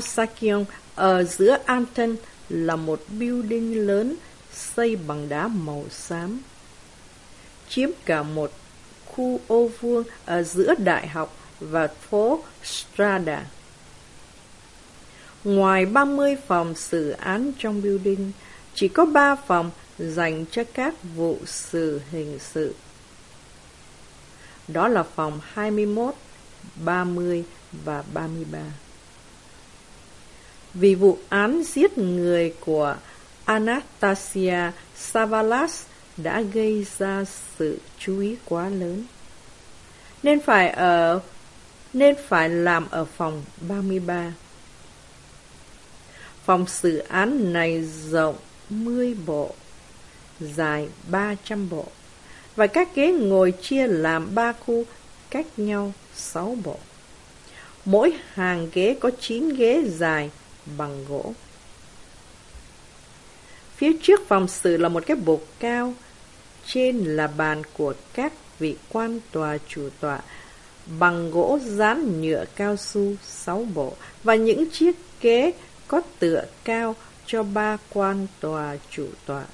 Asakion ở giữa Anten là một building lớn xây bằng đá màu xám. Chiếm cả một khu ô vuông ở giữa đại học và phố Strada. Ngoài 30 phòng xử án trong building, chỉ có 3 phòng dành cho các vụ xử hình sự. Đó là phòng 21, 30 và 33. Vì vụ án giết người của Anastasia Savalas đã gây ra sự chú ý quá lớn. Nên phải ở nên phải làm ở phòng 33. Phòng xử án này rộng 10 bộ, dài 300 bộ, và các ghế ngồi chia làm 3 khu cách nhau 6 bộ. Mỗi hàng ghế có 9 ghế dài bằng gỗ. Phía trước phòng xử là một cái bục cao, trên là bàn của các vị quan tòa chủ tọa bằng gỗ dán nhựa cao su sáu bộ và những chiếc ghế có tựa cao cho ba quan tòa chủ tọa.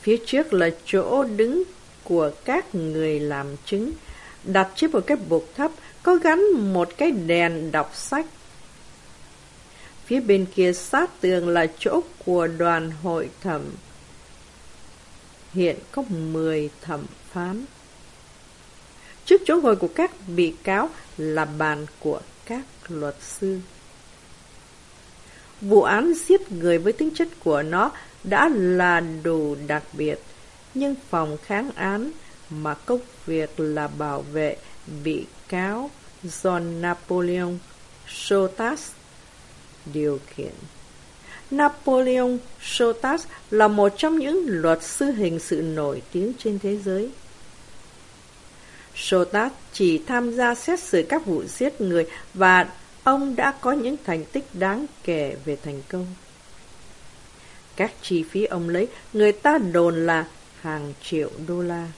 Phía trước là chỗ đứng của các người làm chứng, đặt trên một cái bục thấp có gắn một cái đèn đọc sách. Phía bên kia sát tường là chỗ của đoàn hội thẩm. Hiện có 10 thẩm phán. Trước chỗ ngồi của các bị cáo là bàn của các luật sư. Vụ án giết người với tính chất của nó đã là đủ đặc biệt, nhưng phòng kháng án mà công việc là bảo vệ bị cáo John Napoleon Sotas điều khiển. Napoleon Sotas là một trong những luật sư hình sự nổi tiếng trên thế giới. Sotas chỉ tham gia xét xử các vụ giết người và ông đã có những thành tích đáng kể về thành công. Các chi phí ông lấy, người ta đồn là hàng triệu đô la.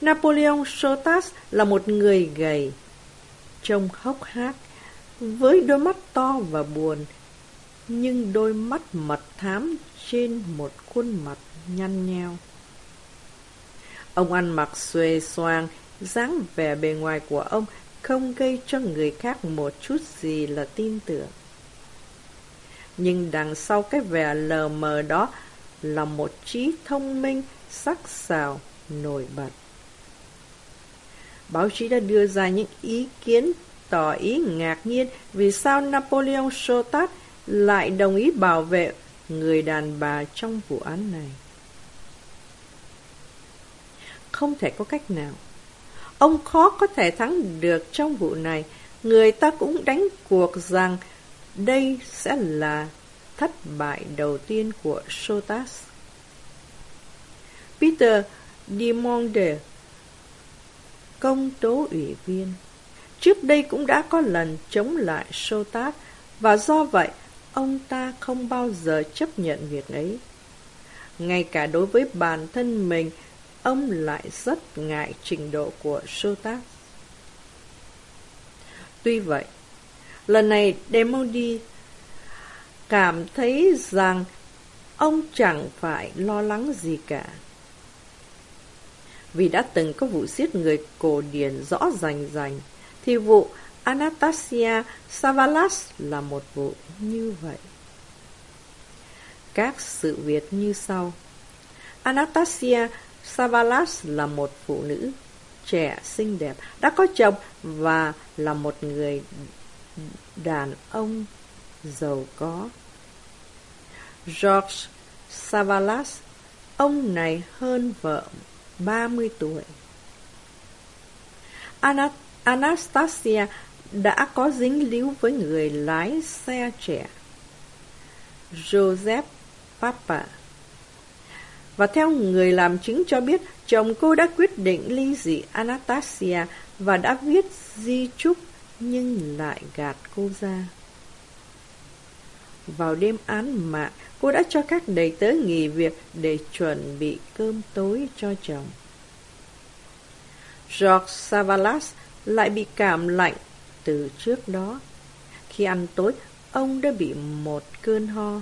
Napoleon Sotas là một người gầy, trông hốc hác, với đôi mắt to và buồn, nhưng đôi mắt mật thám trên một khuôn mặt nhăn nheo. Ông ăn mặc xuề xoàng, dáng vẻ bề ngoài của ông không gây cho người khác một chút gì là tin tưởng. Nhưng đằng sau cái vẻ lờ mờ đó là một trí thông minh, sắc sảo, nổi bật. Báo chí đã đưa ra những ý kiến tỏ ý ngạc nhiên vì sao Napoleon Sotat lại đồng ý bảo vệ người đàn bà trong vụ án này. Không thể có cách nào Ông khó có thể thắng được trong vụ này. Người ta cũng đánh cuộc rằng đây sẽ là thất bại đầu tiên của Sotas. Peter Dimonde, công tố ủy viên, trước đây cũng đã có lần chống lại Sô Tát, và do vậy ông ta không bao giờ chấp nhận việc ấy. Ngay cả đối với bản thân mình, ông lại rất ngại trình độ của Sô Tát. Tuy vậy, lần này Demodi cảm thấy rằng ông chẳng phải lo lắng gì cả. Vì đã từng có vụ giết người cổ điển rõ rành rành, thì vụ Anastasia Savalas là một vụ như vậy. Các sự việc như sau. Anastasia Savalas là một phụ nữ trẻ xinh đẹp, đã có chồng và là một người đàn ông giàu có. George Savalas, ông này hơn vợ 30 tuổi. Anastasia Anastasia đã có dính líu với người lái xe trẻ. Joseph Papa và theo người làm chứng cho biết, chồng cô đã quyết định ly dị Anastasia và đã viết di chúc nhưng lại gạt cô ra. Vào đêm án mạng, cô đã cho các đầy tớ nghỉ việc để chuẩn bị cơm tối cho chồng. George Savalas lại bị cảm lạnh từ trước đó. Khi ăn tối, ông đã bị một cơn ho.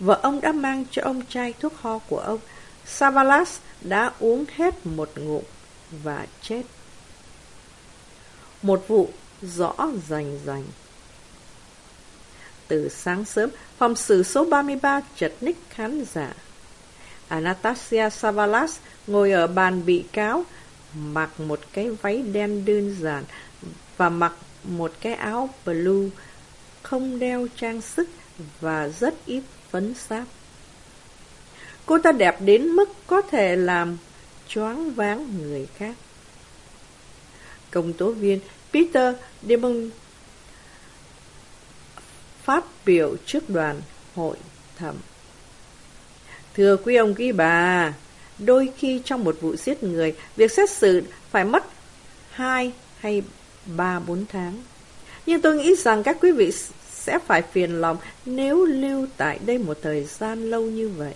Vợ ông đã mang cho ông chai thuốc ho của ông. Savalas đã uống hết một ngụm và chết. Một vụ rõ rành rành. Từ sáng sớm, phòng xử số 33 chật ních khán giả. Anastasia Savalas ngồi ở bàn bị cáo, mặc một cái váy đen đơn giản và mặc một cái áo blue, không đeo trang sức và rất ít phấn sáp. Cô ta đẹp đến mức có thể làm choáng váng người khác. Công tố viên Peter Demon phát biểu trước đoàn hội thẩm. Thưa quý ông quý bà, đôi khi trong một vụ giết người, việc xét xử phải mất hai hay ba bốn tháng. Nhưng tôi nghĩ rằng các quý vị sẽ phải phiền lòng nếu lưu tại đây một thời gian lâu như vậy.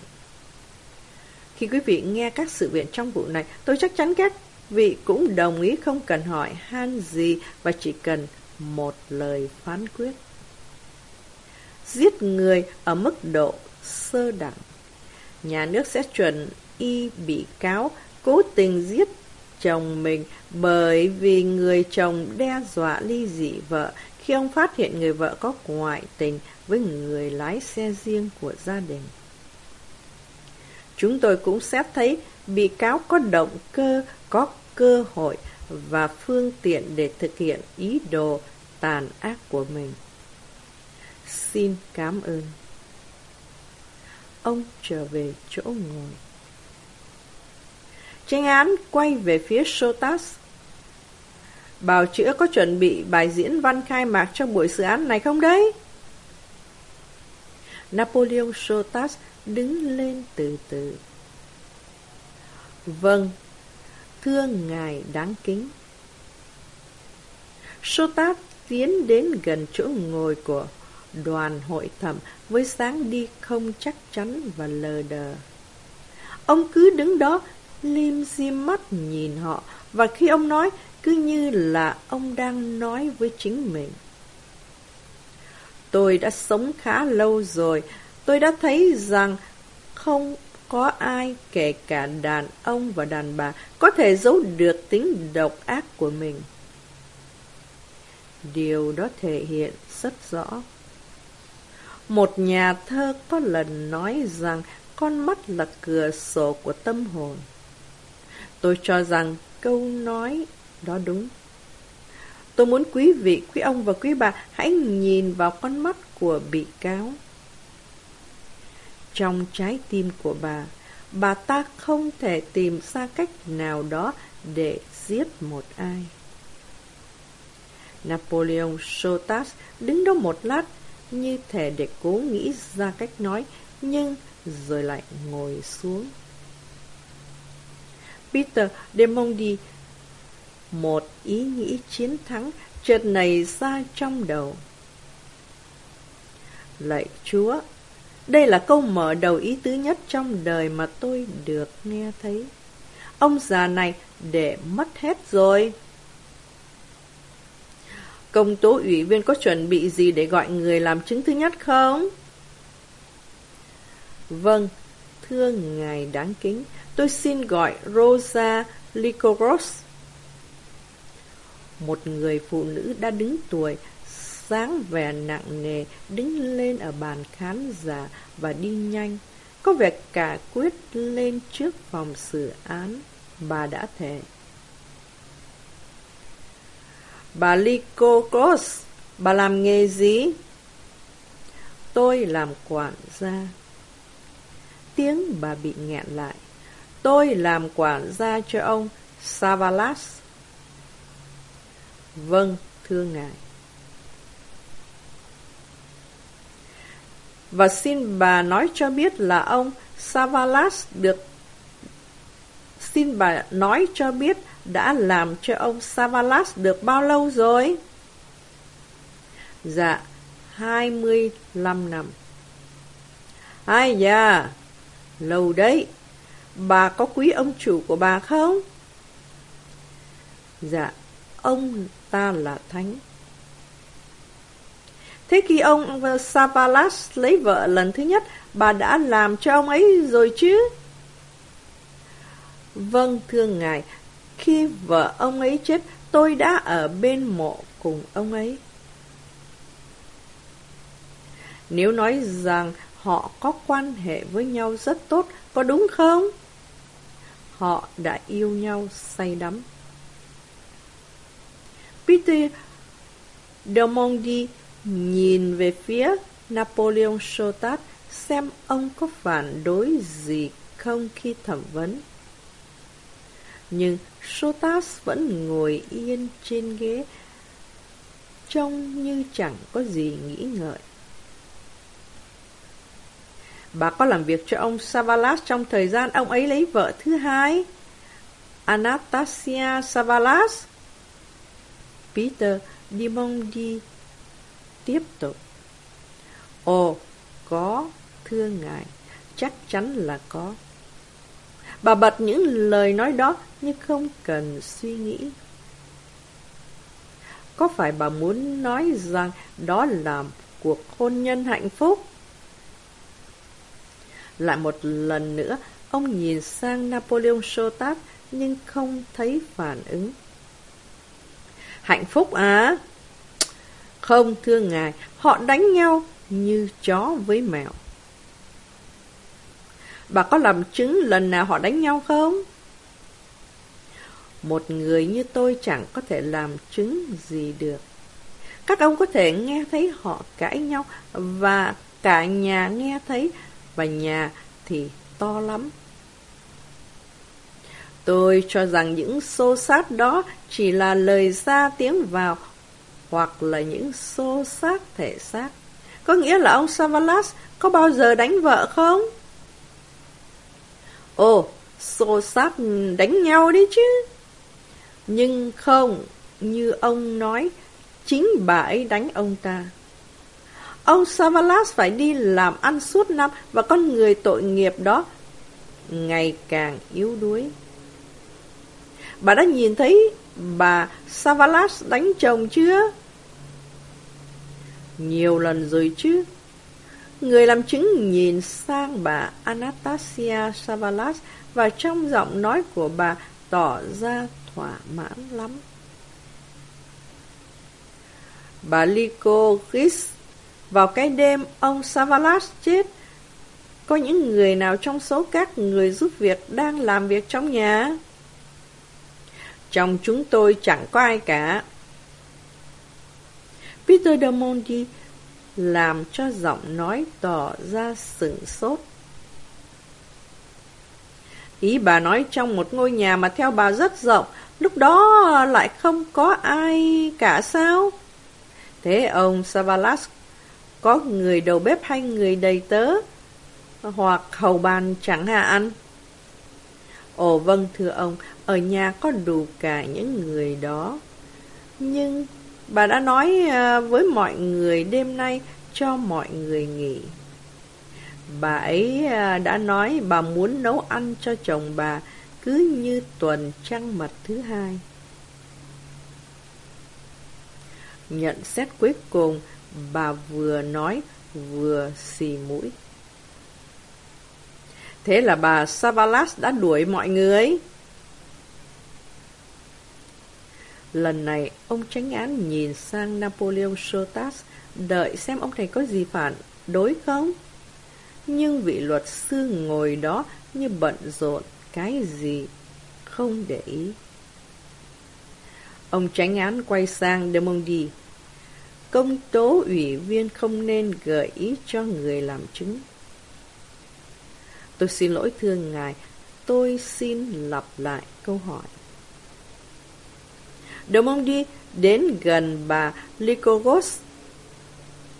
Khi quý vị nghe các sự việc trong vụ này, tôi chắc chắn các vị cũng đồng ý không cần hỏi han gì và chỉ cần một lời phán quyết. Giết người ở mức độ sơ đẳng. Nhà nước sẽ chuẩn y bị cáo cố tình giết chồng mình bởi vì người chồng đe dọa ly dị vợ khi ông phát hiện người vợ có ngoại tình với người lái xe riêng của gia đình. Chúng tôi cũng xét thấy bị cáo có động cơ, có cơ hội và phương tiện để thực hiện ý đồ tàn ác của mình. Xin cảm ơn. Ông trở về chỗ ngồi. Tranh án quay về phía Sotas. Bào chữa có chuẩn bị bài diễn văn khai mạc trong buổi xử án này không đấy? Napoleon Sotas đứng lên từ từ. Vâng, thưa ngài đáng kính. Sotas tiến đến gần chỗ ngồi của đoàn hội thẩm với dáng đi không chắc chắn và lờ đờ. Ông cứ đứng đó lim dim mắt nhìn họ và khi ông nói cứ như là ông đang nói với chính mình. Tôi đã sống khá lâu rồi, tôi đã thấy rằng không có ai, kể cả đàn ông và đàn bà, có thể giấu được tính độc ác của mình. Điều đó thể hiện rất rõ. Một nhà thơ có lần nói rằng con mắt là cửa sổ của tâm hồn. Tôi cho rằng câu nói đó đúng. Tôi muốn quý vị, quý ông và quý bà hãy nhìn vào con mắt của bị cáo. Trong trái tim của bà, bà ta không thể tìm ra cách nào đó để giết một ai. Napoleon Sotas đứng đó một lát như thể để cố nghĩ ra cách nói, nhưng rồi lại ngồi xuống. Peter Demondi một ý nghĩ chiến thắng chợt nảy ra trong đầu. Lạy Chúa, đây là câu mở đầu ý tứ nhất trong đời mà tôi được nghe thấy. Ông già này để mất hết rồi. Công tố ủy viên có chuẩn bị gì để gọi người làm chứng thứ nhất không? Vâng, thưa ngài đáng kính, tôi xin gọi Rosa Licoros. Một người phụ nữ đã đứng tuổi, sáng vẻ nặng nề, đứng lên ở bàn khán giả và đi nhanh. Có vẻ cả quyết lên trước phòng xử án, bà đã thề. Bà Lico bà làm nghề gì? Tôi làm quản gia. Tiếng bà bị nghẹn lại. Tôi làm quản gia cho ông Savalas. Vâng, thưa ngài. Và xin bà nói cho biết là ông Savalas được Xin bà nói cho biết đã làm cho ông Savalas được bao lâu rồi? Dạ, 25 năm. Ai da, lâu đấy, bà có quý ông chủ của bà không? Dạ, ông ta là thánh. Thế khi ông Savalas lấy vợ lần thứ nhất, bà đã làm cho ông ấy rồi chứ? Vâng, thưa ngài, khi vợ ông ấy chết, tôi đã ở bên mộ cùng ông ấy. Nếu nói rằng họ có quan hệ với nhau rất tốt, có đúng không? Họ đã yêu nhau say đắm. Peter Delmondi nhìn về phía Napoleon Sotat xem ông có phản đối gì không khi thẩm vấn. Nhưng Sotas vẫn ngồi yên trên ghế, trông như chẳng có gì nghĩ ngợi. Bà có làm việc cho ông Savalas trong thời gian ông ấy lấy vợ thứ hai? Anastasia Savalas? Peter Dimondi tiếp tục. Ồ, có, thưa ngài, chắc chắn là có. Bà bật những lời nói đó nhưng không cần suy nghĩ. Có phải bà muốn nói rằng đó là cuộc hôn nhân hạnh phúc? Lại một lần nữa, ông nhìn sang Napoleon Sotat nhưng không thấy phản ứng. Hạnh phúc à? Không, thưa ngài, họ đánh nhau như chó với mèo. Bà có làm chứng lần nào họ đánh nhau không? Một người như tôi chẳng có thể làm chứng gì được. Các ông có thể nghe thấy họ cãi nhau và cả nhà nghe thấy và nhà thì to lắm. Tôi cho rằng những xô sát đó chỉ là lời ra tiếng vào hoặc là những xô sát thể xác. Có nghĩa là ông Savalas có bao giờ đánh vợ không? Ồ, xô sát đánh nhau đấy chứ. Nhưng không, như ông nói, chính bà ấy đánh ông ta. Ông Savalas phải đi làm ăn suốt năm và con người tội nghiệp đó ngày càng yếu đuối. Bà đã nhìn thấy bà Savalas đánh chồng chưa? Nhiều lần rồi chứ. Người làm chứng nhìn sang bà Anastasia Savalas và trong giọng nói của bà tỏ ra thỏa mãn lắm. Bà Liko Gis vào cái đêm ông Savalas chết, có những người nào trong số các người giúp việc đang làm việc trong nhà? Trong chúng tôi chẳng có ai cả. Peter de làm cho giọng nói tỏ ra sửng sốt. Ý bà nói trong một ngôi nhà mà theo bà rất rộng, lúc đó lại không có ai cả sao? Thế ông Savalas có người đầu bếp hay người đầy tớ, hoặc hầu bàn chẳng hạn? Ồ vâng thưa ông, ở nhà có đủ cả những người đó. Nhưng bà đã nói à, với mọi người đêm nay cho mọi người nghỉ. Bà ấy à, đã nói bà muốn nấu ăn cho chồng bà cứ như tuần trăng mật thứ hai. Nhận xét cuối cùng, bà vừa nói vừa xì mũi. Thế là bà Savalas đã đuổi mọi người. Lần này, ông tránh án nhìn sang Napoleon Sotas, đợi xem ông này có gì phản đối không. Nhưng vị luật sư ngồi đó như bận rộn cái gì, không để ý. Ông tránh án quay sang Demondi. Công tố ủy viên không nên gợi ý cho người làm chứng. Tôi xin lỗi thưa ngài, tôi xin lặp lại câu hỏi. Demondi đến gần bà Lycogos.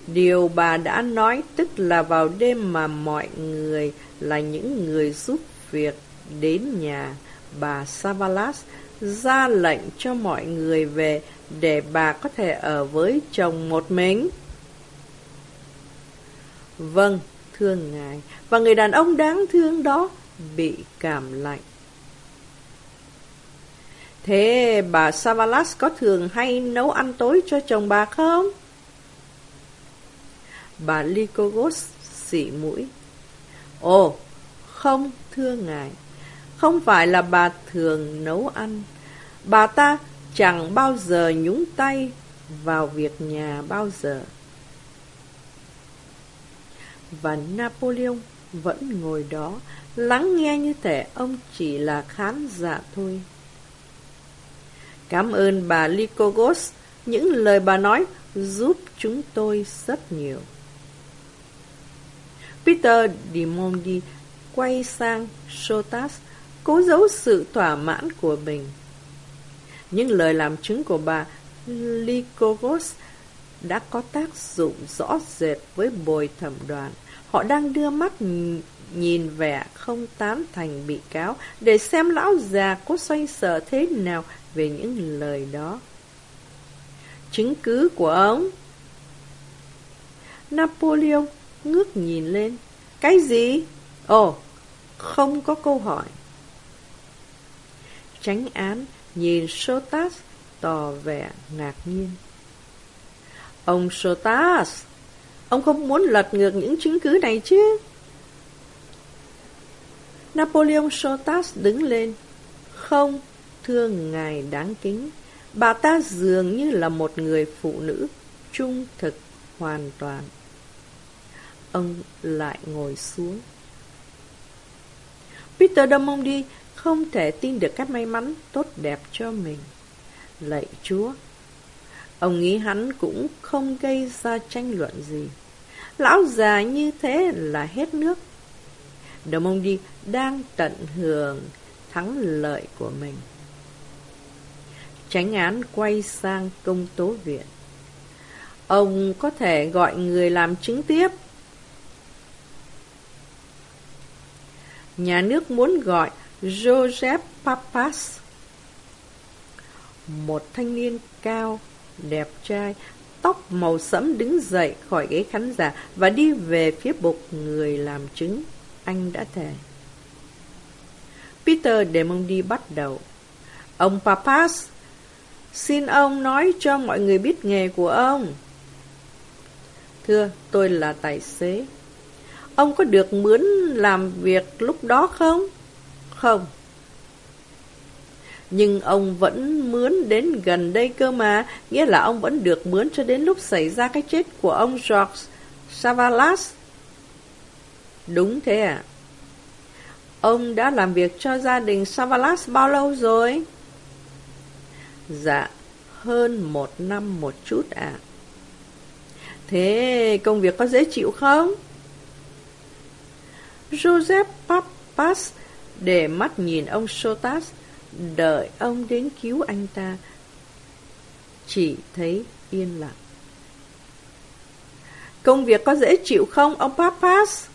Điều bà đã nói tức là vào đêm mà mọi người là những người giúp việc đến nhà bà Savalas ra lệnh cho mọi người về để bà có thể ở với chồng một mình. Vâng, thưa ngài. Và người đàn ông đáng thương đó bị cảm lạnh. Thế bà Savalas có thường hay nấu ăn tối cho chồng bà không? Bà Lycogos xỉ mũi. Ồ, không, thưa ngài. Không phải là bà thường nấu ăn. Bà ta chẳng bao giờ nhúng tay vào việc nhà bao giờ. Và Napoleon vẫn ngồi đó, lắng nghe như thể ông chỉ là khán giả thôi. Cảm ơn bà Lycogos, những lời bà nói giúp chúng tôi rất nhiều. Peter Dimondi quay sang Sotas, cố giấu sự thỏa mãn của mình. Những lời làm chứng của bà Lycogos đã có tác dụng rõ rệt với bồi thẩm đoàn. Họ đang đưa mắt nhìn vẻ không tán thành bị cáo để xem lão già có xoay sở thế nào về những lời đó. Chứng cứ của ông? Napoleon ngước nhìn lên. Cái gì? Ồ, không có câu hỏi. Tránh án nhìn Sotas tỏ vẻ ngạc nhiên. Ông Sotas, ông không muốn lật ngược những chứng cứ này chứ? Napoleon Sotas đứng lên. Không, thưa ngài đáng kính, bà ta dường như là một người phụ nữ trung thực hoàn toàn. Ông lại ngồi xuống. Peter Damondi không thể tin được các may mắn tốt đẹp cho mình. Lạy Chúa! Ông nghĩ hắn cũng không gây ra tranh luận gì. Lão già như thế là hết nước. Damondi đang tận hưởng thắng lợi của mình. Tránh án quay sang công tố viện. Ông có thể gọi người làm chứng tiếp. Nhà nước muốn gọi Joseph Papas. Một thanh niên cao, đẹp trai, tóc màu sẫm đứng dậy khỏi ghế khán giả và đi về phía bục người làm chứng. Anh đã thề. Peter Demondi bắt đầu. Ông Papas, xin ông nói cho mọi người biết nghề của ông. Thưa, tôi là tài xế. Ông có được mướn làm việc lúc đó không? Không. Nhưng ông vẫn mướn đến gần đây cơ mà, nghĩa là ông vẫn được mướn cho đến lúc xảy ra cái chết của ông George Savalas. Đúng thế à? Ông đã làm việc cho gia đình Savalas bao lâu rồi? Dạ, hơn một năm một chút ạ. À. Thế công việc có dễ chịu không? Joseph Papas để mắt nhìn ông Sotas, đợi ông đến cứu anh ta. Chỉ thấy yên lặng. Công việc có dễ chịu không, ông Papas?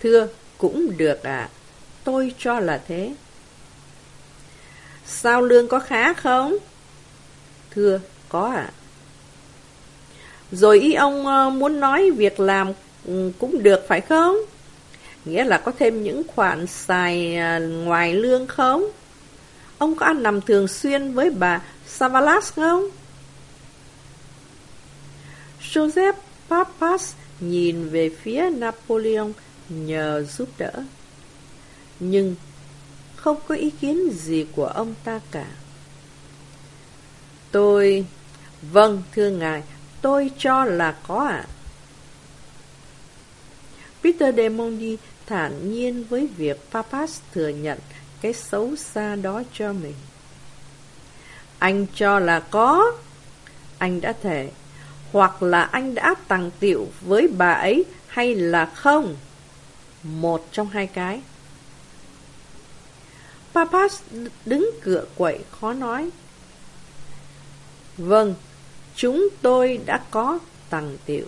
Thưa, cũng được ạ. À. Tôi cho là thế. Sao lương có khá không? Thưa, có ạ. À. Rồi ý ông ờ, muốn nói việc làm ừ, cũng được phải không? Nghĩa là có thêm những khoản xài à, ngoài lương không? Ông có ăn nằm thường xuyên với bà Savalas không? Joseph Papas nhìn về phía Napoleon nhờ giúp đỡ. Nhưng không có ý kiến gì của ông ta cả. Tôi... Vâng, thưa ngài, tôi cho là có ạ. À. Peter Demondi thản nhiên với việc Papas thừa nhận cái xấu xa đó cho mình. Anh cho là có. Anh đã thể. Hoặc là anh đã tàng tiệu với bà ấy hay là không. Một trong hai cái. Papas đứng cựa quậy khó nói. Vâng, chúng tôi đã có tàng tiệu.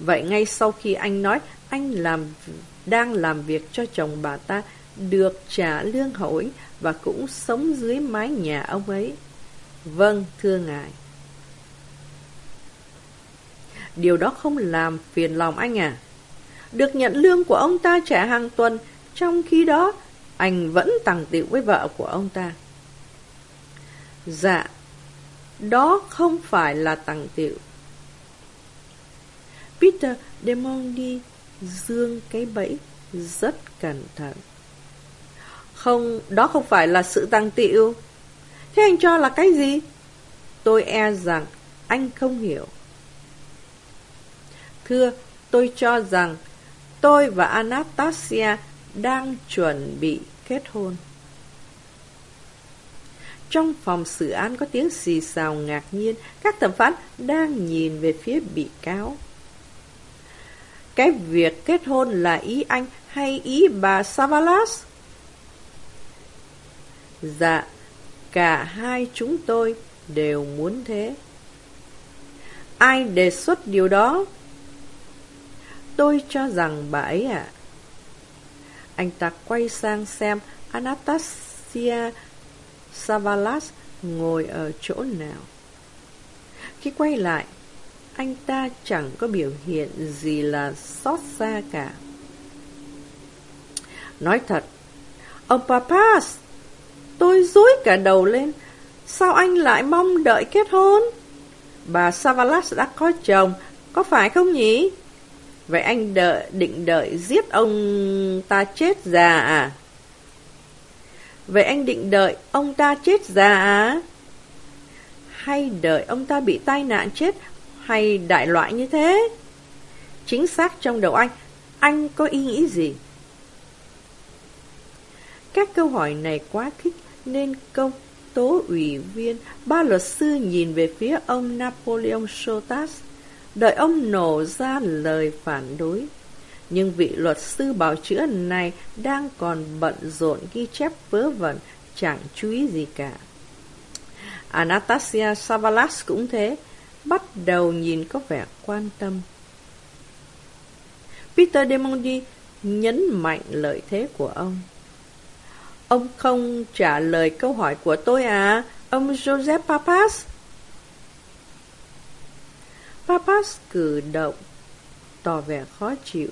Vậy ngay sau khi anh nói anh làm đang làm việc cho chồng bà ta được trả lương hổi và cũng sống dưới mái nhà ông ấy. Vâng, thưa ngài. Điều đó không làm phiền lòng anh à? Được nhận lương của ông ta trả hàng tuần, trong khi đó anh vẫn tằng tiệu với vợ của ông ta. Dạ, đó không phải là tằng tiệu. Peter Demondi dương cái bẫy rất cẩn thận. Không, đó không phải là sự tăng tiệu. Thế anh cho là cái gì? Tôi e rằng anh không hiểu. Thưa, tôi cho rằng tôi và Anastasia đang chuẩn bị kết hôn. Trong phòng xử án có tiếng xì xào ngạc nhiên, các thẩm phán đang nhìn về phía bị cáo. Cái việc kết hôn là ý anh hay ý bà Savalas? Dạ, cả hai chúng tôi đều muốn thế. Ai đề xuất điều đó? Tôi cho rằng bà ấy ạ. À. Anh ta quay sang xem Anastasia Savalas ngồi ở chỗ nào. Khi quay lại, anh ta chẳng có biểu hiện gì là xót xa cả. Nói thật, ông Papas, tôi dối cả đầu lên. Sao anh lại mong đợi kết hôn? Bà Savalas đã có chồng, có phải không nhỉ? Vậy anh đợi, định đợi giết ông ta chết già à? Vậy anh định đợi ông ta chết già à? Hay đợi ông ta bị tai nạn chết hay đại loại như thế? Chính xác trong đầu anh, anh có ý nghĩ gì? Các câu hỏi này quá khích nên công tố ủy viên, ba luật sư nhìn về phía ông Napoleon Sotas, đợi ông nổ ra lời phản đối. Nhưng vị luật sư bảo chữa này đang còn bận rộn ghi chép vớ vẩn, chẳng chú ý gì cả. Anastasia Savalas cũng thế, bắt đầu nhìn có vẻ quan tâm. Peter Demondi nhấn mạnh lợi thế của ông. Ông không trả lời câu hỏi của tôi à, ông Joseph Papas? Papas cử động, tỏ vẻ khó chịu.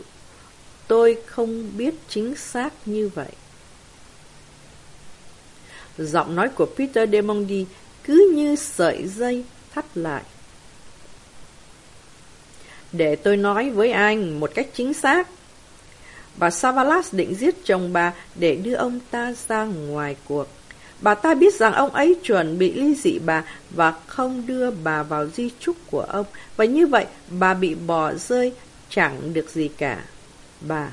Tôi không biết chính xác như vậy. Giọng nói của Peter Demondi cứ như sợi dây thắt lại. Để tôi nói với anh một cách chính xác. Bà Savalas định giết chồng bà để đưa ông ta ra ngoài cuộc. Bà ta biết rằng ông ấy chuẩn bị ly dị bà và không đưa bà vào di trúc của ông. Và như vậy, bà bị bỏ rơi, chẳng được gì cả. Bà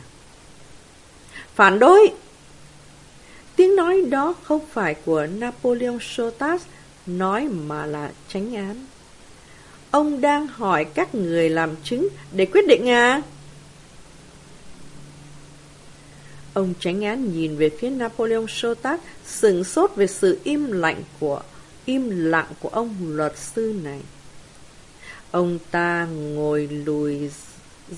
Phản đối! Tiếng nói đó không phải của Napoleon Sotas nói mà là tránh án. Ông đang hỏi các người làm chứng để quyết định à? Ông tránh án nhìn về phía Napoleon Sotat, sừng sốt về sự im lặng của im lặng của ông luật sư này. Ông ta ngồi lùi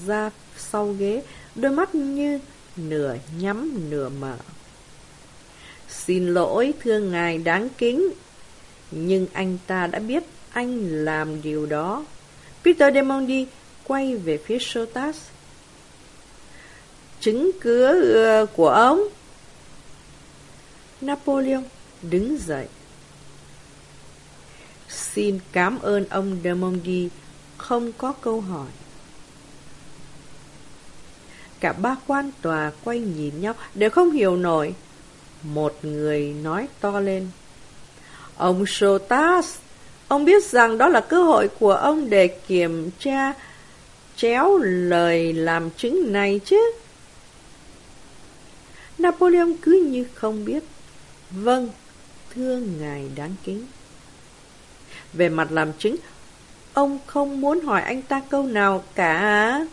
ra sau ghế, đôi mắt như nửa nhắm nửa mở. Xin lỗi thưa ngài đáng kính, nhưng anh ta đã biết anh làm điều đó. Peter Demondi quay về phía Sotas. Chứng cứ ờ, của ông? Napoleon đứng dậy. Xin cảm ơn ông Demondi, không có câu hỏi. Cả ba quan tòa quay nhìn nhau đều không hiểu nổi. Một người nói to lên. Ông Sotas, ông biết rằng đó là cơ hội của ông để kiểm tra chéo lời làm chứng này chứ. Napoleon cứ như không biết. Vâng, thưa ngài đáng kính. Về mặt làm chứng, ông không muốn hỏi anh ta câu nào cả.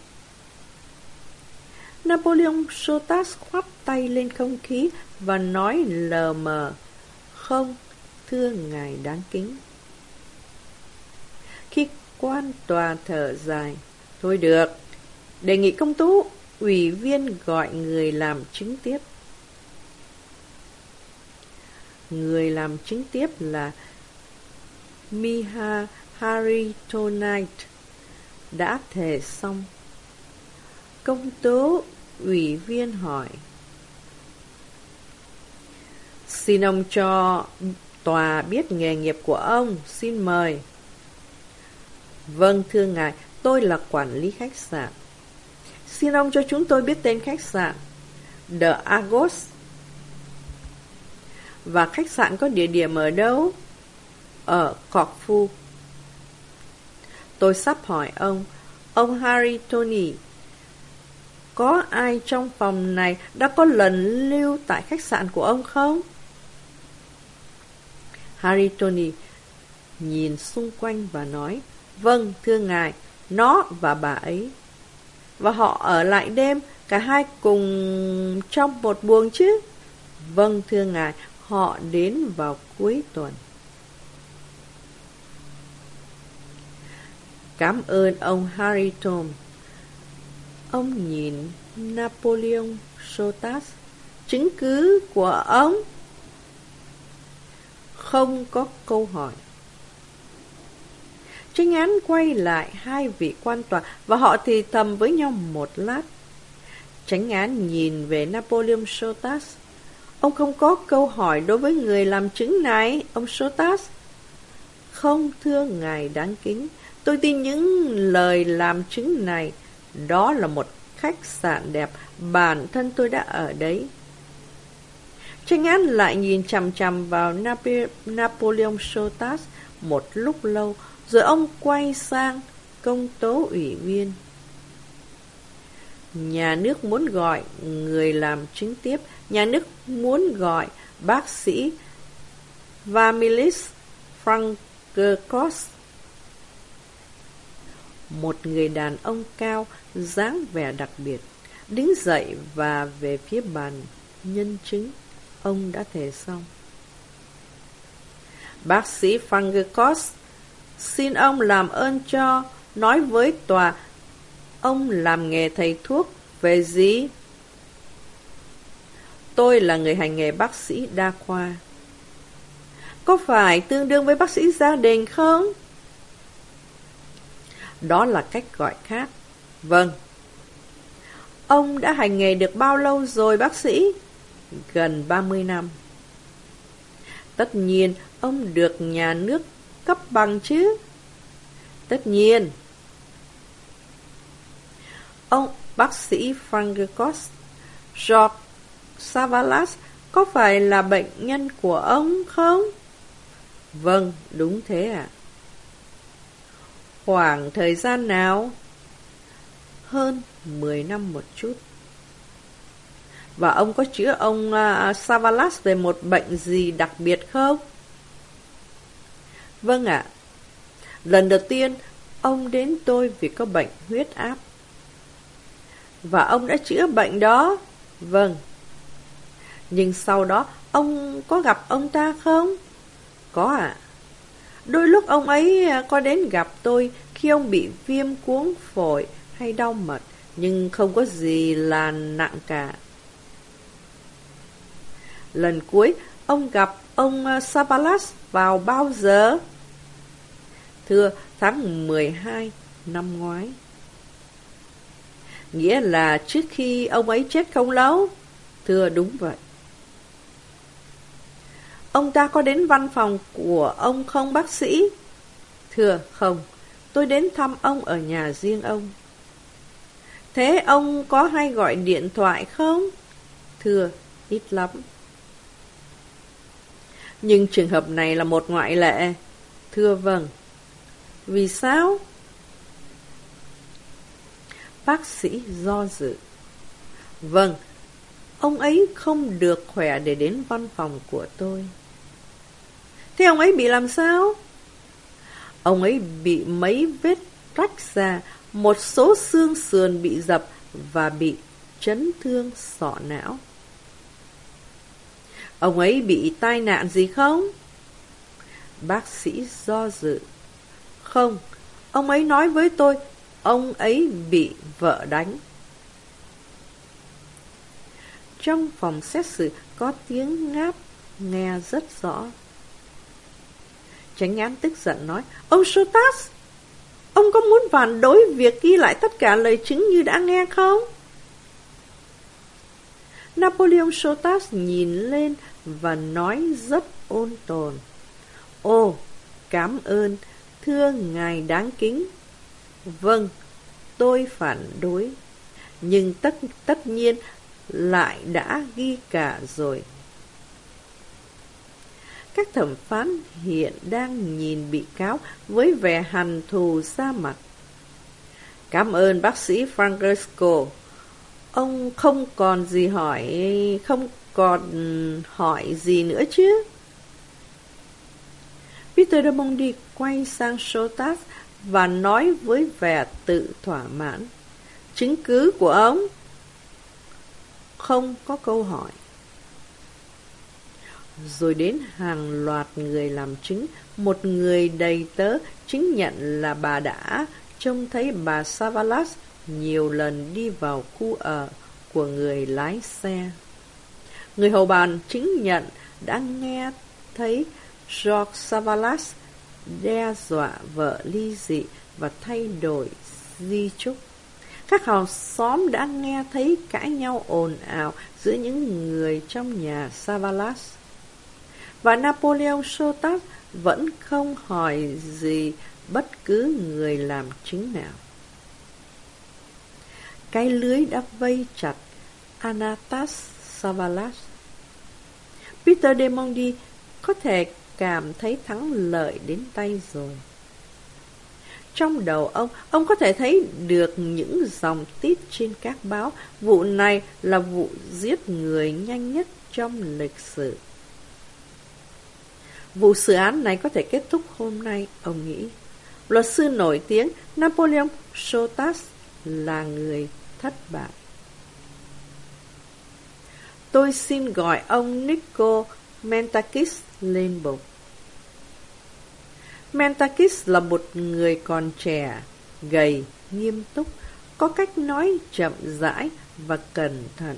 Napoleon Sotas khoát tay lên không khí và nói lờ mờ. Không, thưa ngài đáng kính. Quan tòa thở dài, thôi được, đề nghị công tố, ủy viên gọi người làm chứng tiếp. Người làm chứng tiếp là Miha Haritonite, đã thề xong. Công tố ủy viên hỏi. Xin ông cho tòa biết nghề nghiệp của ông, xin mời. Vâng, thưa ngài, tôi là quản lý khách sạn. Xin ông cho chúng tôi biết tên khách sạn. The Argos. Và khách sạn có địa điểm ở đâu? Ở Corfu. Tôi sắp hỏi ông, ông Harry Tony, có ai trong phòng này đã có lần lưu tại khách sạn của ông không? Harry Tony nhìn xung quanh và nói, Vâng, thưa ngài, nó và bà ấy. Và họ ở lại đêm, cả hai cùng trong một buồng chứ? Vâng, thưa ngài, họ đến vào cuối tuần. Cảm ơn ông Harry Tom. Ông nhìn Napoleon Sotas. Chứng cứ của ông? Không có câu hỏi. Trinh án quay lại hai vị quan tòa và họ thì thầm với nhau một lát. Tránh án nhìn về Napoleon Sotas. Ông không có câu hỏi đối với người làm chứng này, ông Sotas. Không thưa ngài đáng kính, tôi tin những lời làm chứng này. Đó là một khách sạn đẹp, bản thân tôi đã ở đấy. Tranh án lại nhìn chằm chằm vào Nap Napoleon Sotas một lúc lâu, rồi ông quay sang công tố ủy viên. Nhà nước muốn gọi người làm chứng tiếp, nhà nước muốn gọi bác sĩ Vamilis Frankerkos Một người đàn ông cao, dáng vẻ đặc biệt, đứng dậy và về phía bàn nhân chứng. Ông đã thề xong. Bác sĩ Frankerkos Xin ông làm ơn cho nói với tòa ông làm nghề thầy thuốc về gì? Tôi là người hành nghề bác sĩ đa khoa. Có phải tương đương với bác sĩ gia đình không? Đó là cách gọi khác. Vâng. Ông đã hành nghề được bao lâu rồi bác sĩ? Gần 30 năm. Tất nhiên, ông được nhà nước cấp bằng chứ? Tất nhiên. Ông bác sĩ Frankos George Savalas có phải là bệnh nhân của ông không? Vâng, đúng thế ạ. À. Khoảng thời gian nào? Hơn 10 năm một chút. Và ông có chữa ông uh, Savalas về một bệnh gì đặc biệt không? Vâng ạ. Lần đầu tiên, ông đến tôi vì có bệnh huyết áp. Và ông đã chữa bệnh đó? Vâng. Nhưng sau đó, ông có gặp ông ta không? Có ạ. Đôi lúc ông ấy à, có đến gặp tôi khi ông bị viêm cuống phổi hay đau mật, nhưng không có gì là nặng cả. Lần cuối, ông gặp ông à, Sabalas vào bao giờ? Thưa, tháng 12 năm ngoái. Nghĩa là trước khi ông ấy chết không lâu? Thưa, đúng vậy. Ông ta có đến văn phòng của ông không bác sĩ? Thưa, không. Tôi đến thăm ông ở nhà riêng ông. Thế ông có hay gọi điện thoại không? Thưa, ít lắm. Nhưng trường hợp này là một ngoại lệ. Thưa vâng. Vì sao? Bác sĩ do dự. Vâng, ông ấy không được khỏe để đến văn phòng của tôi. Thế ông ấy bị làm sao? Ông ấy bị mấy vết rách ra, một số xương sườn bị dập và bị chấn thương sọ não. Ông ấy bị tai nạn gì không? Bác sĩ do dự. Không, ông ấy nói với tôi, ông ấy bị vợ đánh. Trong phòng xét xử có tiếng ngáp nghe rất rõ. Tránh án tức giận nói, ông Sotas! Ông có muốn phản đối việc ghi lại tất cả lời chứng như đã nghe không? Napoleon Sotas nhìn lên và nói rất ôn tồn. Ồ, cảm ơn, thưa ngài đáng kính. Vâng, tôi phản đối. Nhưng tất tất nhiên lại đã ghi cả rồi. Các thẩm phán hiện đang nhìn bị cáo với vẻ hằn thù xa mặt. Cảm ơn bác sĩ Francesco. Ông không còn gì hỏi, không còn hỏi gì nữa chứ? Peter de Mondi quay sang Sotas và nói với vẻ tự thỏa mãn. Chứng cứ của ông? Không có câu hỏi. Rồi đến hàng loạt người làm chứng, một người đầy tớ chứng nhận là bà đã trông thấy bà Savalas nhiều lần đi vào khu ở của người lái xe. Người hầu bàn chứng nhận đã nghe thấy George Savalas đe dọa vợ ly dị và thay đổi di trúc. Các hàng xóm đã nghe thấy cãi nhau ồn ào giữa những người trong nhà Savalas. Và Napoleon Sotac vẫn không hỏi gì bất cứ người làm chứng nào. Cái lưới đã vây chặt Anatas Savalas. Peter Demondi có thể cảm thấy thắng lợi đến tay rồi. Trong đầu ông, ông có thể thấy được những dòng tít trên các báo. Vụ này là vụ giết người nhanh nhất trong lịch sử. Vụ xử án này có thể kết thúc hôm nay, ông nghĩ. Luật sư nổi tiếng Napoleon Sotas là người thất bại. Tôi xin gọi ông Nico Mentakis lên bục. Mentakis là một người còn trẻ, gầy, nghiêm túc, có cách nói chậm rãi và cẩn thận.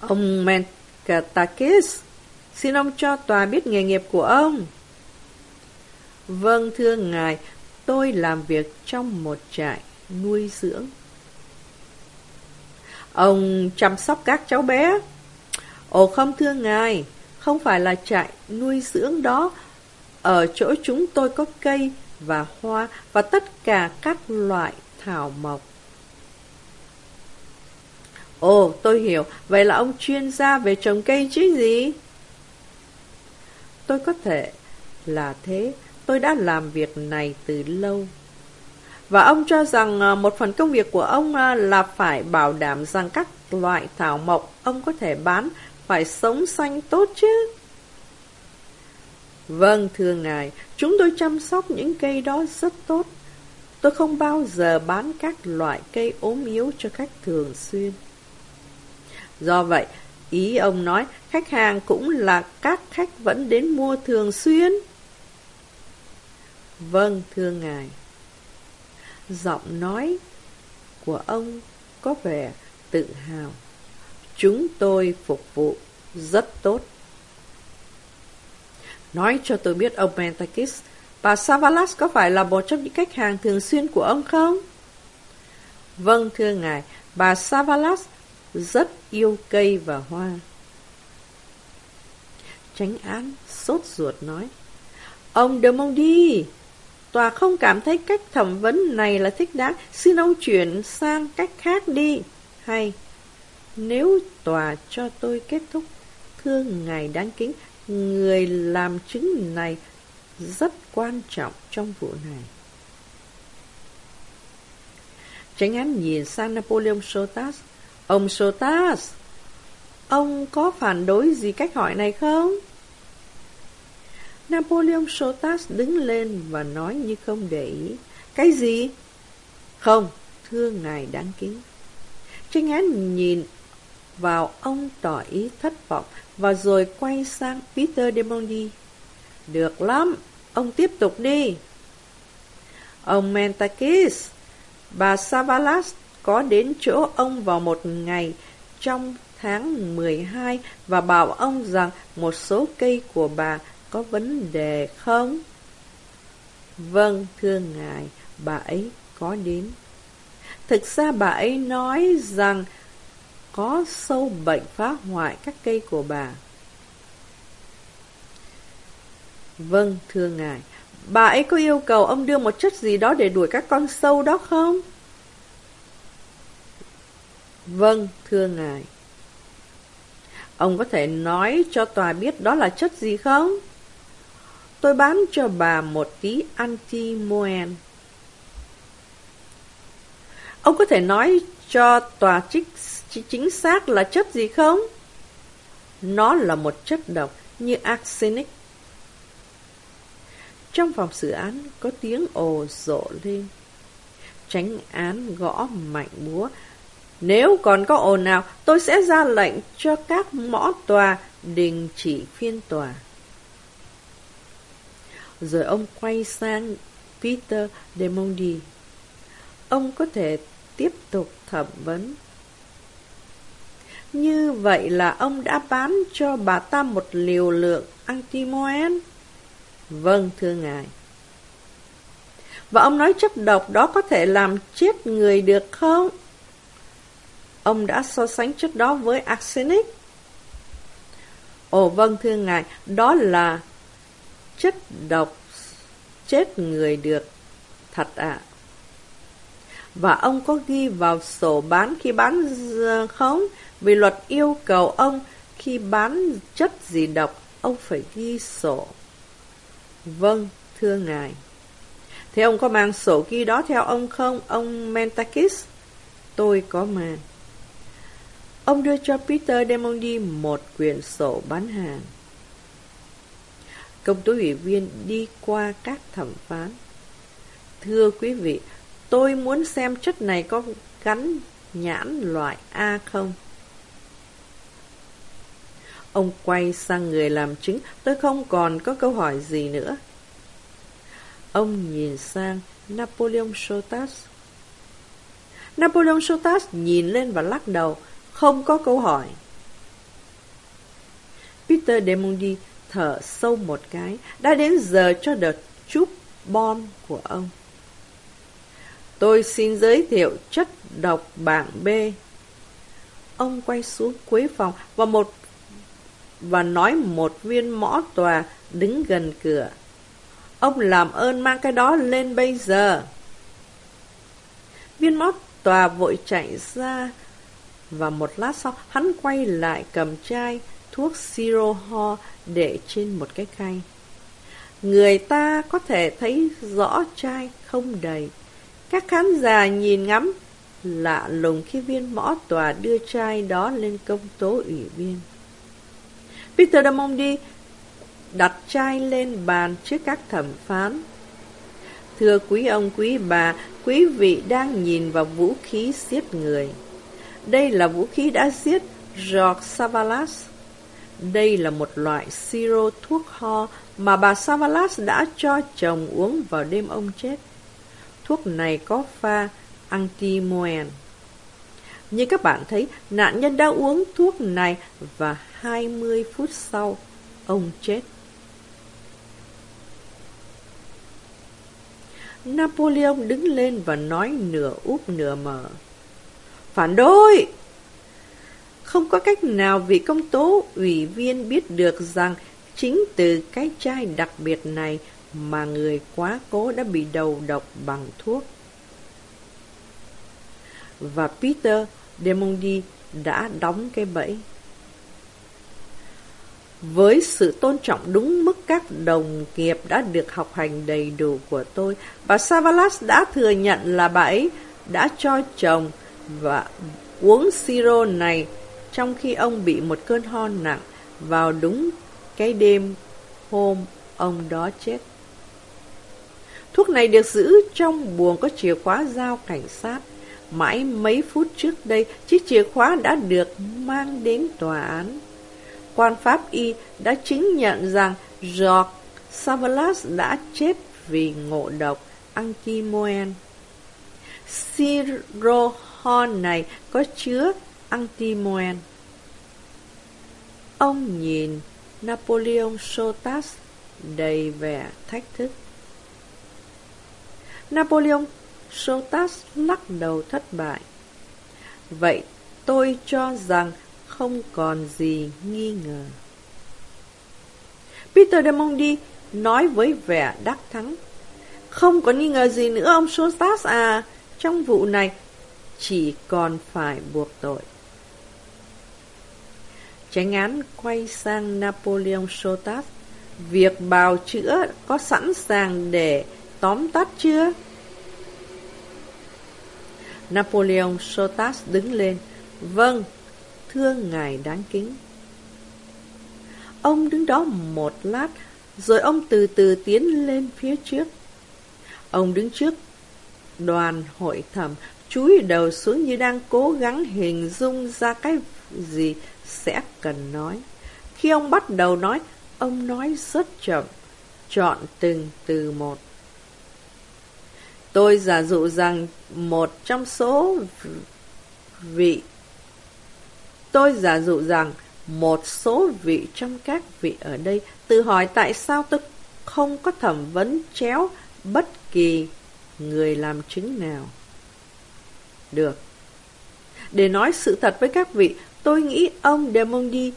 Ông Mentakis, xin ông cho tòa biết nghề nghiệp của ông. Vâng thưa ngài, tôi làm việc trong một trại nuôi dưỡng. Ông chăm sóc các cháu bé. Ồ không thưa ngài, không phải là trại nuôi dưỡng đó. Ở chỗ chúng tôi có cây và hoa và tất cả các loại thảo mộc. Ồ, tôi hiểu, vậy là ông chuyên gia về trồng cây chứ gì? Tôi có thể là thế, tôi đã làm việc này từ lâu. Và ông cho rằng à, một phần công việc của ông à, là phải bảo đảm rằng các loại thảo mộc ông có thể bán phải sống xanh tốt chứ. Vâng, thưa ngài, chúng tôi chăm sóc những cây đó rất tốt. Tôi không bao giờ bán các loại cây ốm yếu cho khách thường xuyên. Do vậy, ý ông nói, khách hàng cũng là các khách vẫn đến mua thường xuyên. Vâng, thưa ngài. Giọng nói của ông có vẻ tự hào. Chúng tôi phục vụ rất tốt. Nói cho tôi biết ông Mentakis, bà Savalas có phải là một trong những khách hàng thường xuyên của ông không? Vâng thưa ngài, bà Savalas rất yêu cây và hoa. Tránh án sốt ruột nói, Ông De Mondi, tòa không cảm thấy cách thẩm vấn này là thích đáng, xin ông chuyển sang cách khác đi. Hay, nếu tòa cho tôi kết thúc, thưa ngài đáng kính, người làm chứng này rất quan trọng trong vụ này. Tránh án nhìn sang Napoleon Sotas. Ông Sotas, ông có phản đối gì cách hỏi này không? Napoleon Sotas đứng lên và nói như không để ý. Cái gì? Không, thưa ngài đáng kính. tránh án nhìn vào ông tỏ ý thất vọng và rồi quay sang Peter Demondi. Được lắm, ông tiếp tục đi. Ông Mentakis, bà Savalas có đến chỗ ông vào một ngày trong tháng 12 và bảo ông rằng một số cây của bà có vấn đề không? Vâng, thưa ngài, bà ấy có đến. Thực ra bà ấy nói rằng có sâu bệnh phá hoại các cây của bà. Vâng, thưa ngài, bà ấy có yêu cầu ông đưa một chất gì đó để đuổi các con sâu đó không? Vâng, thưa ngài. Ông có thể nói cho tòa biết đó là chất gì không? Tôi bán cho bà một tí antimoen. Ông có thể nói cho tòa trích chính xác là chất gì không? Nó là một chất độc như arsenic. Trong phòng xử án có tiếng ồ rộ lên. Tránh án gõ mạnh búa. Nếu còn có ồn nào, tôi sẽ ra lệnh cho các mõ tòa đình chỉ phiên tòa. Rồi ông quay sang Peter Demondi. Ông có thể tiếp tục thẩm vấn. Như vậy là ông đã bán cho bà ta một liều lượng antimoen? Vâng, thưa ngài. Và ông nói chất độc đó có thể làm chết người được không? Ông đã so sánh chất đó với arsenic. Ồ vâng thưa ngài, đó là chất độc chết người được. Thật ạ. À. Và ông có ghi vào sổ bán khi bán ờ, không? Vì luật yêu cầu ông khi bán chất gì độc, ông phải ghi sổ. Vâng, thưa ngài. Thế ông có mang sổ ghi đó theo ông không, ông Mentakis? Tôi có mang. Ông đưa cho Peter Demondi một quyển sổ bán hàng. Công tố ủy viên đi qua các thẩm phán. Thưa quý vị, tôi muốn xem chất này có gắn nhãn loại A không? Ông quay sang người làm chứng, tôi không còn có câu hỏi gì nữa. Ông nhìn sang Napoleon Sotas. Napoleon Sotas nhìn lên và lắc đầu, không có câu hỏi. Peter Demondi thở sâu một cái, đã đến giờ cho đợt chúc bom của ông. Tôi xin giới thiệu chất độc bảng B. Ông quay xuống cuối phòng và một và nói một viên mõ tòa đứng gần cửa. Ông làm ơn mang cái đó lên bây giờ. Viên mõ tòa vội chạy ra và một lát sau, hắn quay lại cầm chai thuốc siro ho để trên một cái khay. Người ta có thể thấy rõ chai không đầy. Các khán giả nhìn ngắm, lạ lùng khi viên mõ tòa đưa chai đó lên công tố ủy viên. Peter Damondi đặt chai lên bàn trước các thẩm phán. Thưa quý ông, quý bà, quý vị đang nhìn vào vũ khí giết người. Đây là vũ khí đã giết George Savalas. Đây là một loại siro thuốc ho mà bà Savalas đã cho chồng uống vào đêm ông chết. Thuốc này có pha antimoen. Như các bạn thấy, nạn nhân đã uống thuốc này và 20 phút sau, ông chết. Napoleon đứng lên và nói nửa úp nửa mở. Phản đối! Không có cách nào vị công tố ủy viên biết được rằng chính từ cái chai đặc biệt này mà người quá cố đã bị đầu độc bằng thuốc. Và Peter Demondi đã đóng cái bẫy. Với sự tôn trọng đúng mức các đồng nghiệp đã được học hành đầy đủ của tôi, bà Savalas đã thừa nhận là bà ấy đã cho chồng và uống siro này trong khi ông bị một cơn ho nặng vào đúng cái đêm hôm ông đó chết. Thuốc này được giữ trong buồng có chìa khóa giao cảnh sát. Mãi mấy phút trước đây, chiếc chìa khóa đã được mang đến tòa án. Quan pháp y đã chứng nhận rằng George Savalas đã chết vì ngộ độc antimoen. Sirohon này có chứa antimoen. Ông nhìn Napoleon Sotas đầy vẻ thách thức. Napoleon Sotas lắc đầu thất bại. Vậy tôi cho rằng không còn gì nghi ngờ. Peter de Mondi nói với vẻ đắc thắng. Không có nghi ngờ gì nữa ông Sotas à, trong vụ này chỉ còn phải buộc tội. Tránh án quay sang Napoleon Sotas. Việc bào chữa có sẵn sàng để tóm tắt chưa? Napoleon Sotas đứng lên. Vâng, thưa ngài đáng kính. Ông đứng đó một lát, rồi ông từ từ tiến lên phía trước. Ông đứng trước đoàn hội thẩm, chúi đầu xuống như đang cố gắng hình dung ra cái gì sẽ cần nói. Khi ông bắt đầu nói, ông nói rất chậm, chọn từng từ một. Tôi giả dụ rằng một trong số vị Tôi giả dụ rằng một số vị trong các vị ở đây tự hỏi tại sao tôi không có thẩm vấn chéo bất kỳ người làm chứng nào. Được. Để nói sự thật với các vị, tôi nghĩ ông Demondi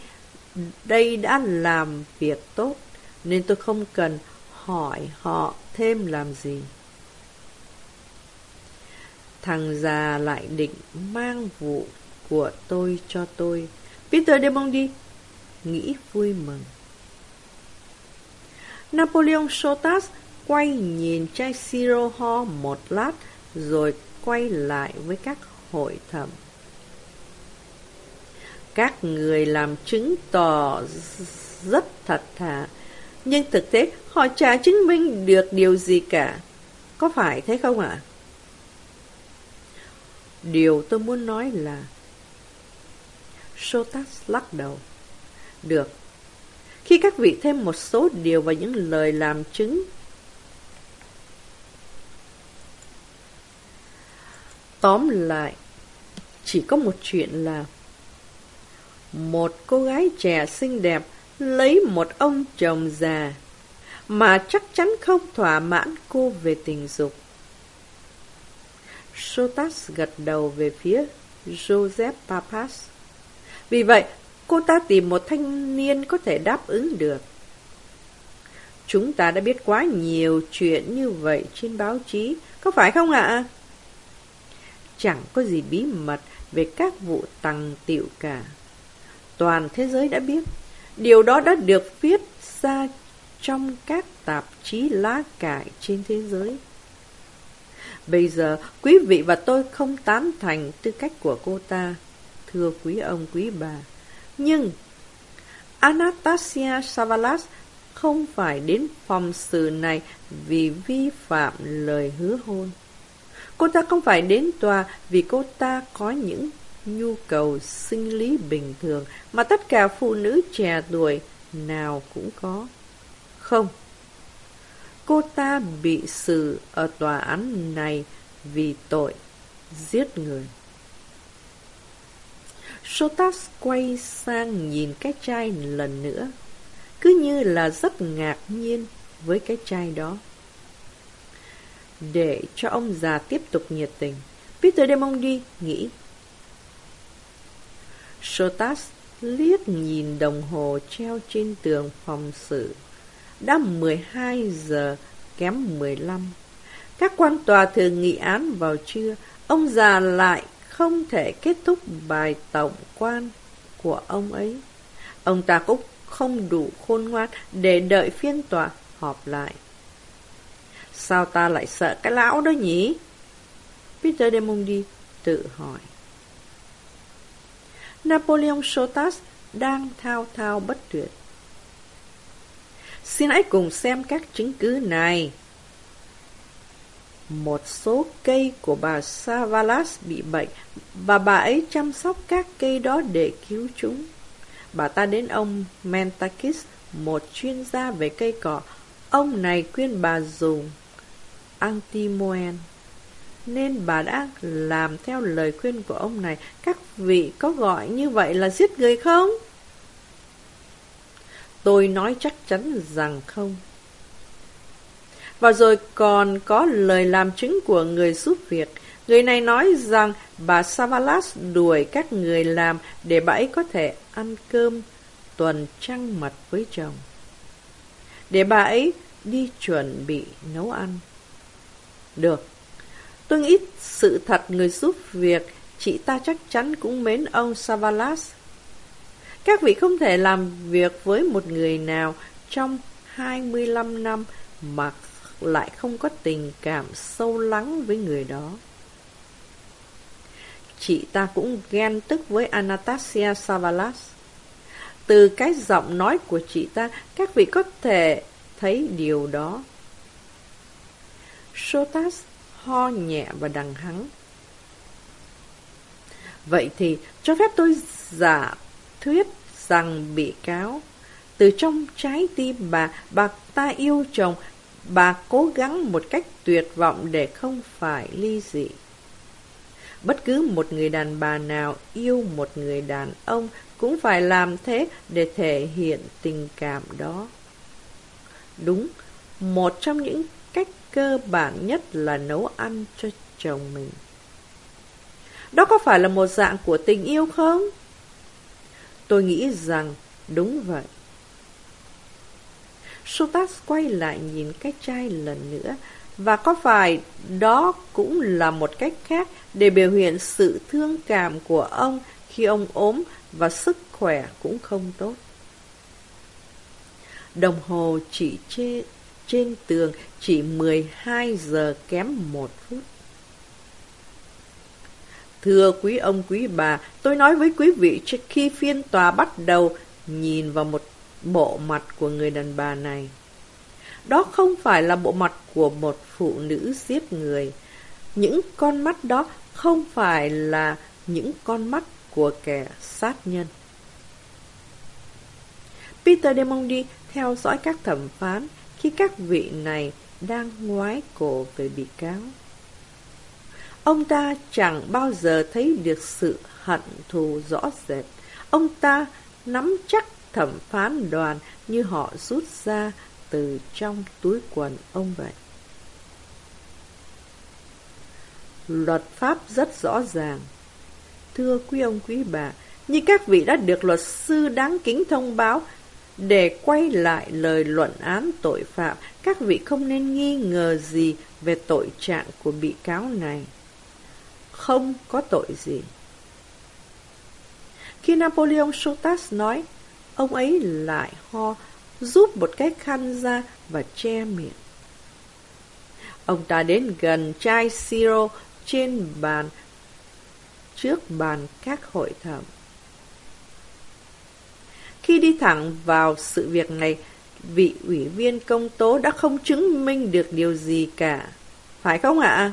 đây đã làm việc tốt, nên tôi không cần hỏi họ thêm làm gì. Thằng già lại định mang vụ của tôi cho tôi. Peter Demondi nghĩ vui mừng. Napoleon Sotas quay nhìn chai siro ho một lát rồi quay lại với các hội thẩm. Các người làm chứng tỏ rất thật thà, nhưng thực tế họ chả chứng minh được điều gì cả. Có phải thế không ạ? Điều tôi muốn nói là Sotas lắc đầu. Được. Khi các vị thêm một số điều vào những lời làm chứng Tóm lại, chỉ có một chuyện là một cô gái trẻ xinh đẹp lấy một ông chồng già mà chắc chắn không thỏa mãn cô về tình dục. Sotas gật đầu về phía Joseph Papas. Vì vậy, cô ta tìm một thanh niên có thể đáp ứng được. Chúng ta đã biết quá nhiều chuyện như vậy trên báo chí, có phải không ạ? Chẳng có gì bí mật về các vụ tăng tiệu cả. Toàn thế giới đã biết, điều đó đã được viết ra trong các tạp chí lá cải trên thế giới. Bây giờ, quý vị và tôi không tán thành tư cách của cô ta, thưa quý ông quý bà. Nhưng, Anastasia Savalas không phải đến phòng xử này vì vi phạm lời hứa hôn. Cô ta không phải đến tòa vì cô ta có những nhu cầu sinh lý bình thường mà tất cả phụ nữ trẻ tuổi nào cũng có. Không. Cô ta bị xử ở tòa án này vì tội giết người. Sotas quay sang nhìn cái chai lần nữa, cứ như là rất ngạc nhiên với cái chai đó. Để cho ông già tiếp tục nhiệt tình, Peter Demondi nghĩ. Sotas liếc nhìn đồng hồ treo trên tường phòng xử. Đã 12 giờ kém 15. Các quan tòa thường nghị án vào trưa, ông già lại không thể kết thúc bài tổng quan của ông ấy. Ông ta cũng không đủ khôn ngoan để đợi phiên tòa họp lại. Sao ta lại sợ cái lão đó nhỉ? Peter de Mundi tự hỏi. Napoleon Sotas đang thao thao bất tuyệt. Xin hãy cùng xem các chứng cứ này. Một số cây của bà Savalas bị bệnh và bà ấy chăm sóc các cây đó để cứu chúng. Bà ta đến ông Mentakis, một chuyên gia về cây cỏ. Ông này khuyên bà dùng Antimoen. Nên bà đã làm theo lời khuyên của ông này. Các vị có gọi như vậy là giết người không? Tôi nói chắc chắn rằng không. Và rồi còn có lời làm chứng của người giúp việc. Người này nói rằng bà Savalas đuổi các người làm để bà ấy có thể ăn cơm tuần trăng mật với chồng. Để bà ấy đi chuẩn bị nấu ăn. Được. Tôi nghĩ sự thật người giúp việc, chị ta chắc chắn cũng mến ông Savalas. Các vị không thể làm việc với một người nào trong 25 năm mà lại không có tình cảm sâu lắng với người đó. Chị ta cũng ghen tức với Anastasia Savalas. Từ cái giọng nói của chị ta, các vị có thể thấy điều đó. Sotas ho nhẹ và đằng hắng. Vậy thì cho phép tôi giả thuyết rằng bị cáo từ trong trái tim bà, bà ta yêu chồng, bà cố gắng một cách tuyệt vọng để không phải ly dị. Bất cứ một người đàn bà nào yêu một người đàn ông cũng phải làm thế để thể hiện tình cảm đó. Đúng, một trong những cách cơ bản nhất là nấu ăn cho chồng mình. Đó có phải là một dạng của tình yêu không? Tôi nghĩ rằng đúng vậy. Sutas quay lại nhìn cái chai lần nữa và có phải đó cũng là một cách khác để biểu hiện sự thương cảm của ông khi ông ốm và sức khỏe cũng không tốt. Đồng hồ chỉ chê, trên tường chỉ 12 giờ kém một phút. Thưa quý ông quý bà, tôi nói với quý vị trước khi phiên tòa bắt đầu nhìn vào một bộ mặt của người đàn bà này. Đó không phải là bộ mặt của một phụ nữ giết người. Những con mắt đó không phải là những con mắt của kẻ sát nhân. Peter Demondi theo dõi các thẩm phán khi các vị này đang ngoái cổ về bị cáo. Ông ta chẳng bao giờ thấy được sự hận thù rõ rệt. Ông ta nắm chắc thẩm phán đoàn như họ rút ra từ trong túi quần ông vậy. Luật pháp rất rõ ràng. Thưa quý ông quý bà, như các vị đã được luật sư đáng kính thông báo, để quay lại lời luận án tội phạm, các vị không nên nghi ngờ gì về tội trạng của bị cáo này. Không có tội gì. Khi Napoleon Sotas nói, ông ấy lại ho, rút một cái khăn ra và che miệng. Ông ta đến gần chai siro trên bàn, trước bàn các hội thẩm. Khi đi thẳng vào sự việc này, vị ủy viên công tố đã không chứng minh được điều gì cả. Phải không ạ?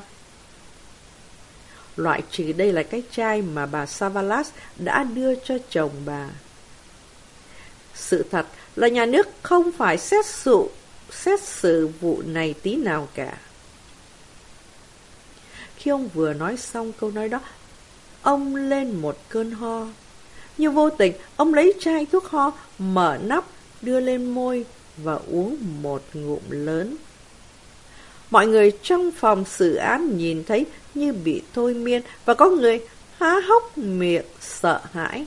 Loại trừ đây là cái chai mà bà Savalas đã đưa cho chồng bà. Sự thật là nhà nước không phải xét xử, xét xử vụ này tí nào cả. Khi ông vừa nói xong câu nói đó, ông lên một cơn ho. Như vô tình, ông lấy chai thuốc ho, mở nắp, đưa lên môi và uống một ngụm lớn. Mọi người trong phòng xử án nhìn thấy như bị thôi miên và có người há hốc miệng sợ hãi.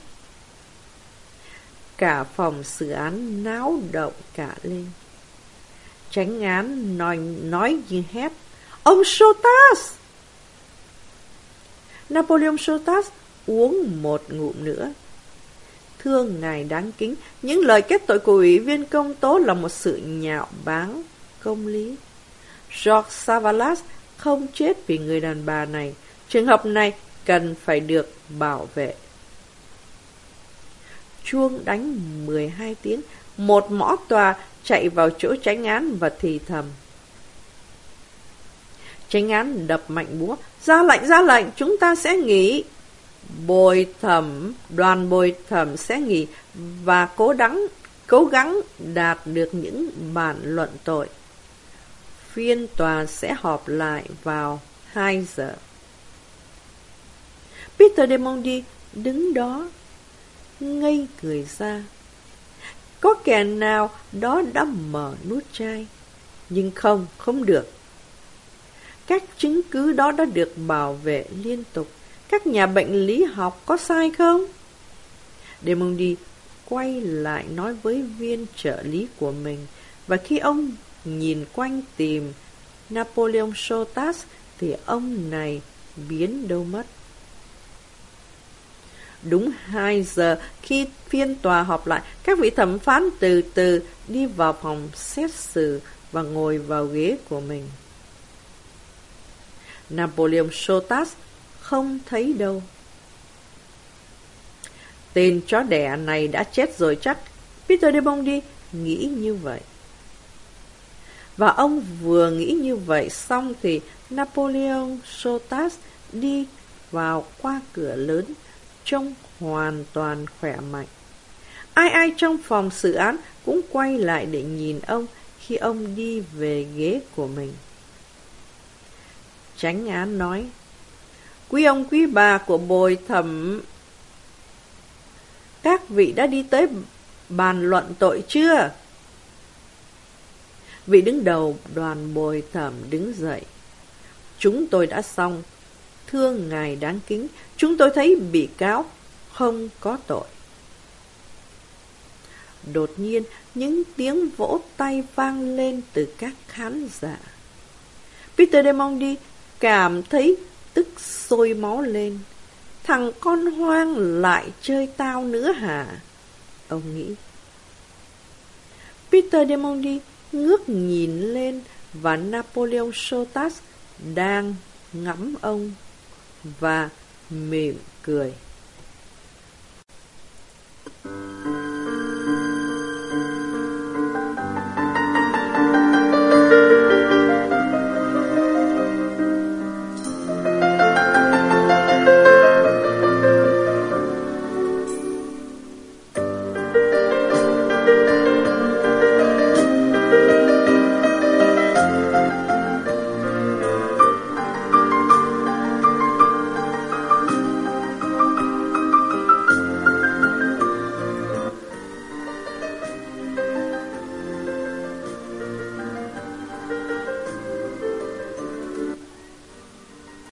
Cả phòng xử án náo động cả lên. Tránh án nói, nói như hét. Ông Sotas! Napoleon Sotas uống một ngụm nữa. thương ngài đáng kính, những lời kết tội của ủy viên công tố là một sự nhạo báng công lý. George Savalas không chết vì người đàn bà này. Trường hợp này cần phải được bảo vệ. Chuông đánh 12 tiếng, một mõ tòa chạy vào chỗ tránh án và thì thầm. Tránh án đập mạnh búa, ra lệnh ra lệnh, chúng ta sẽ nghỉ. Bồi thẩm, đoàn bồi thẩm sẽ nghỉ và cố gắng, cố gắng đạt được những bản luận tội. Phiên tòa sẽ họp lại vào 2 giờ. Peter Demondi đứng đó, ngây người ra. Có kẻ nào đó đã mở nút chai. Nhưng không, không được. Các chứng cứ đó đã được bảo vệ liên tục. Các nhà bệnh lý học có sai không? Demondi quay lại nói với viên trợ lý của mình. Và khi ông nhìn quanh tìm Napoleon Sotas thì ông này biến đâu mất. Đúng 2 giờ khi phiên tòa họp lại, các vị thẩm phán từ từ đi vào phòng xét xử và ngồi vào ghế của mình. Napoleon Sotas không thấy đâu. Tên chó đẻ này đã chết rồi chắc. Peter de Bondi nghĩ như vậy. Và ông vừa nghĩ như vậy xong thì Napoleon Sotas đi vào qua cửa lớn, trông hoàn toàn khỏe mạnh. Ai ai trong phòng xử án cũng quay lại để nhìn ông khi ông đi về ghế của mình. Tránh án nói, Quý ông quý bà của bồi thẩm, các vị đã đi tới bàn luận tội chưa? Vị đứng đầu đoàn bồi thẩm đứng dậy. Chúng tôi đã xong. Thưa ngài đáng kính, chúng tôi thấy bị cáo không có tội. Đột nhiên, những tiếng vỗ tay vang lên từ các khán giả. Peter Demondi cảm thấy tức sôi máu lên. Thằng con hoang lại chơi tao nữa hả? Ông nghĩ. Peter Demondi ngước nhìn lên và Napoleon Sotas đang ngắm ông và mỉm cười.